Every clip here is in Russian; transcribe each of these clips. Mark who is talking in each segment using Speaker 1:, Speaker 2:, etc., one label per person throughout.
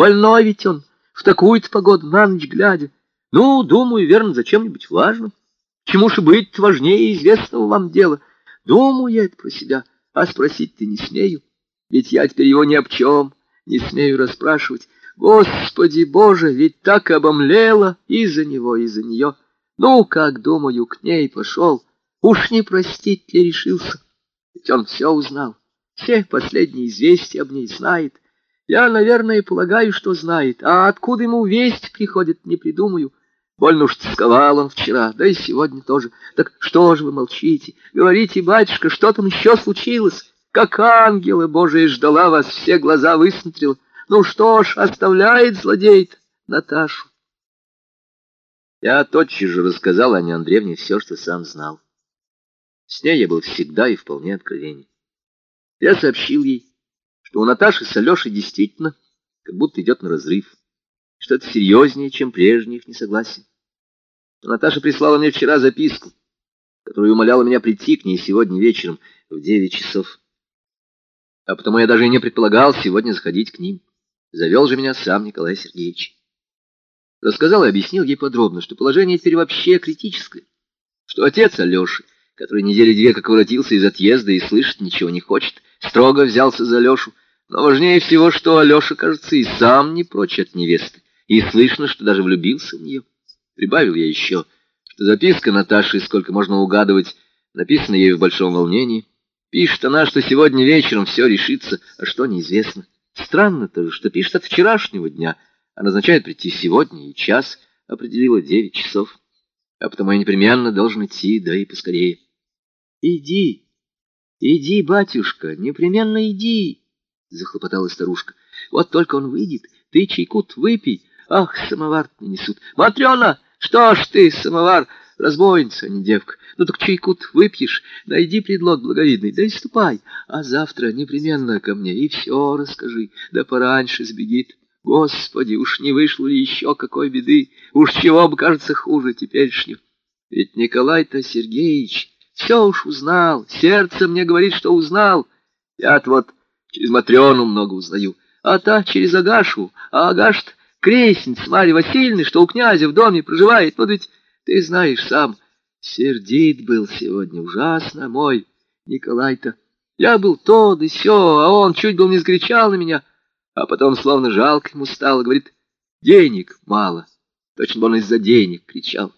Speaker 1: Больной ведь он, в такую-то погоду, на ночь глядя. Ну, думаю, верно, зачем-нибудь важным. Чему же быть важнее известного вам дела? Думаю я это про себя, а спросить-то не смею. Ведь я теперь его ни об чем не смею расспрашивать. Господи Боже, ведь так обомлела и за него, и за нее. Ну, как, думаю, к ней пошел. Уж не простить ли решился? Ведь он все узнал, все последние известия об ней знает. Я, наверное, полагаю, что знает, а откуда ему весть приходит, не придумаю. Больно уж тосковал он вчера, да и сегодня тоже. Так что же вы молчите? Говорите, батюшка, что там еще случилось? Как ангелы Божии ждала вас, все глаза высмотрела. Ну что ж, оставляет злодей Наташу.
Speaker 2: Я тотчас же рассказал Ане Андреевне все, что сам знал. С ней я был всегда и вполне откровенен. Я сообщил ей, что у Наташи с Алешей действительно как будто идет на разрыв, что это серьезнее, чем прежние их несогласия. Наташа прислала мне вчера записку, которую умоляла меня прийти к ней сегодня вечером в девять часов. А потому я даже и не предполагал сегодня заходить к ним. Завел же меня сам Николай Сергеевич. Рассказал и объяснил ей подробно, что положение теперь вообще критическое, что отец Алеши, который недели две как воротился из отъезда и слышать ничего не хочет, строго взялся за Алешу, но важнее всего, что Алеша, кажется, и сам не прочь от невесты, и слышно, что даже влюбился в нее. Прибавил я еще, что записка Наташи, сколько можно угадывать, написана ей в большом волнении. Пишет она, что сегодня вечером все решится, а что неизвестно. Странно-то, что пишет от вчерашнего дня, а назначает прийти сегодня и час, определила девять часов. А потому я непременно должен идти, да и поскорее.
Speaker 1: Иди, иди, батюшка, непременно иди, захлопотала старушка. Вот только он выйдет, ты чайкут выпей. Ах, самовар не несут. Матрена! Что ж ты, самовар, разбойница, а не девка. Ну так чайку выпьешь, найди предлог благовидный, да и ступай. А завтра непременно ко мне и все расскажи, да пораньше сбегит. Господи, уж не вышло ли еще какой беды? Уж чего бы, кажется, хуже теперешнего. Ведь Николай-то Сергеевич все уж узнал, сердце мне говорит, что узнал. Я-то вот через Матрёну много узнаю, а та через Агашу, а Агаш-то крестница Марья Васильевна, что у князя в доме проживает. Вот ведь ты знаешь сам, сердит был сегодня ужасно мой Николай-то. Я был то да сё, а он чуть был не скричал на меня, а потом словно жалко ему стало, говорит, денег мало. Точно он из-за денег кричал.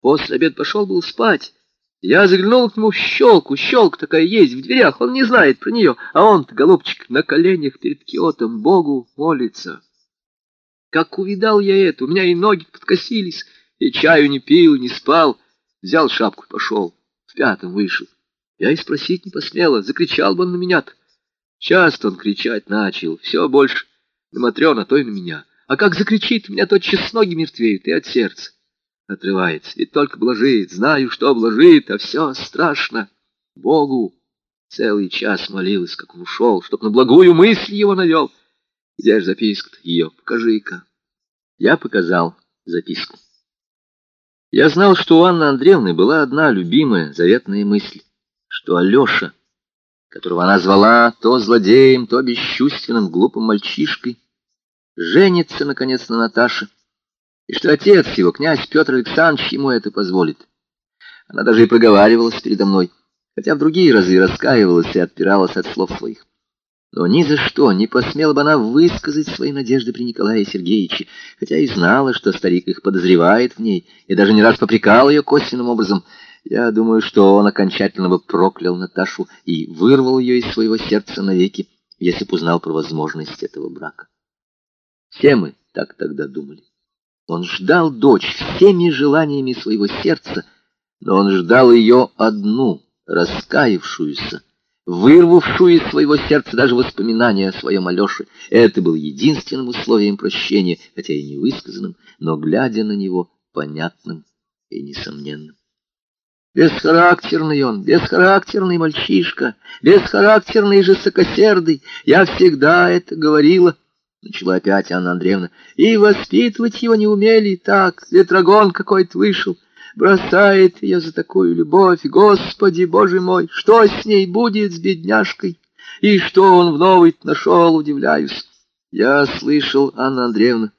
Speaker 1: После обед пошел был спать. Я заглянул к нему в щелку, щелк такая есть в дверях, он не знает про нее, а он-то, голубчик, на коленях перед Киотом Богу молится. Как увидал я это, у меня и ноги подкосились, и чаю не пил, не спал. Взял шапку и пошел. В пятом вышел. Я и спросить не посмела, закричал бы он на меня-то. Часто он кричать начал, все больше на Матрена, то и на меня. А как закричит, меня тотчас ноги мертвеют и от сердца. Отрывается, ведь только блажит, знаю, что блажит, а все страшно. Богу целый час молилась, как он ушел, чтоб на благую мысль его навел. Где же записка-то ее? Покажи-ка. Я показал записку. Я знал, что у Анны Андреевны была одна любимая, заветная мысль, что Алеша, которого она звала то злодеем, то бесчувственным, глупым мальчишкой, женится, наконец, на Наташе, и что отец его, князь Петр Александрович, ему это позволит. Она даже и проговаривалась передо мной, хотя в другие разы раскаивалась и отпиралась от слов своих. Но ни за что не посмела бы она высказать свои надежды при Николае Сергеевиче, хотя и знала, что старик их подозревает в ней, и даже не раз попрекал ее косвенным образом. Я думаю, что он окончательно бы проклял Наташу и вырвал ее из своего сердца навеки, если б узнал про возможность этого брака. Все мы так тогда думали. Он ждал дочь всеми желаниями своего сердца, но он ждал ее одну, раскаявшуюся, вырвавшую из своего сердца даже воспоминания о своем Алёше. Это был единственным условием прощения, хотя и не высказанным, но, глядя на него, понятным и несомненным. Бесхарактерный он, бесхарактерный мальчишка, бесхарактерный жестокосердый. Я всегда это говорила, — начала опять Анна Андреевна, — и воспитывать его не умели так, ветрогон какой-то вышел. Бросает ее за такую любовь, Господи, Боже мой, что с ней будет, с бедняжкой? И что он в новый нашел, удивляюсь. Я слышал, Анна Андреевна,